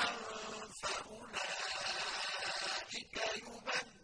شَيْئًا فَأُولَٰئِكَ يُبَدِّلُ